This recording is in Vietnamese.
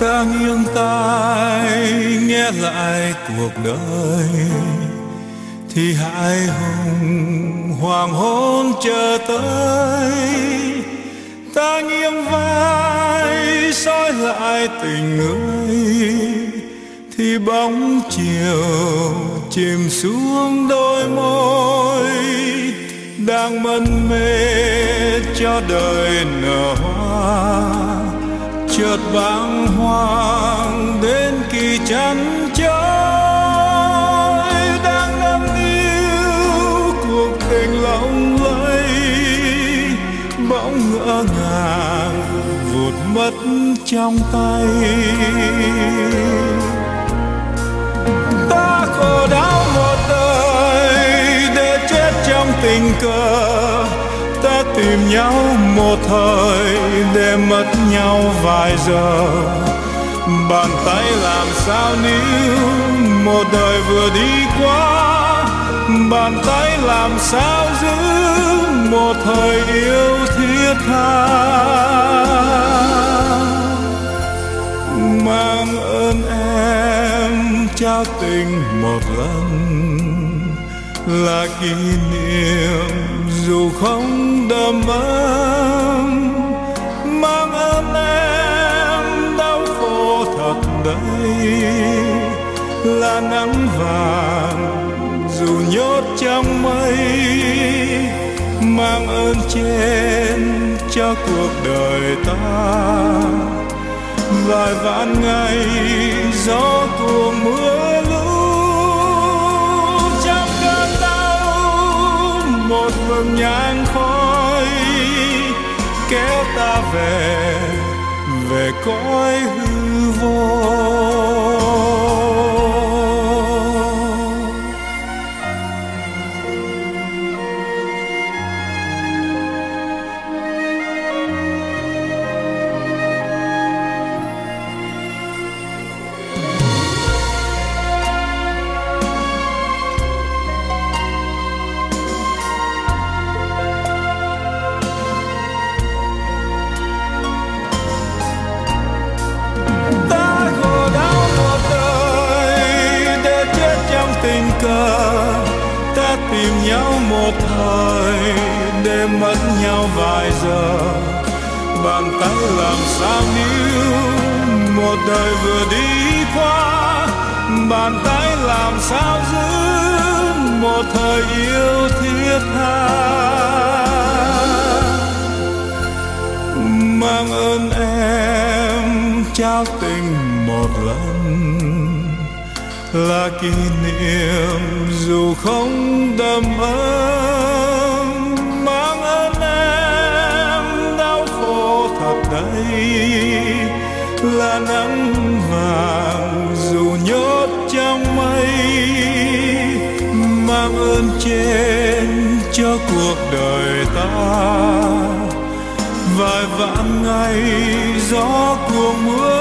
ta nghiêng tai, nghe lại cuộc đời. Thì hai hùng hoàng hôn chờ tới. Ta nghiêng vai, soi lại tình người. Thì bóng chiều chìm xuống đôi môi, đang mân mê cho đời nở hoa chợt bàng hoàng đến kỳ chắn trôi đang đắm yêu cuộc tình lòng lây bỗng ngỡ ngàng vụt mất trong tay. Ta khổ đau một đời để chết trong tình cờ tìm nhau một thời để mất nhau vài giờ. Bàn tay làm sao níu, một đời vừa đi qua. Bàn tay làm sao giữ, một thời yêu thiết tha. Mang ơn em trao tình một lần là kỷ niệm dù không đầm ấm, mang ơn em đau khổ thật đây là nắng vàng dù nhốt trong mây, mang ơn trên cho cuộc đời ta. Vài vạn ngày gió cuồng mưa nhang khói kéo ta về về cõi hư vô. Trong ta tìm nhau một thời để mất nhau vài giờ. Bàn tay làm sao níu, một đời vừa đi qua. Bàn tay làm sao giữ, một thời yêu thiết tha. Mang ơn em, trao tình một lần là kỷ niệm dù không đầm ấm, mang ơn em đau khổ thật đây. là nắng vàng dù nhốt trong mây, mang ơn trên cho cuộc đời ta vài vạn ngày gió cuồng mưa